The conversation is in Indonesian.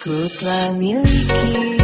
Ku telah miliki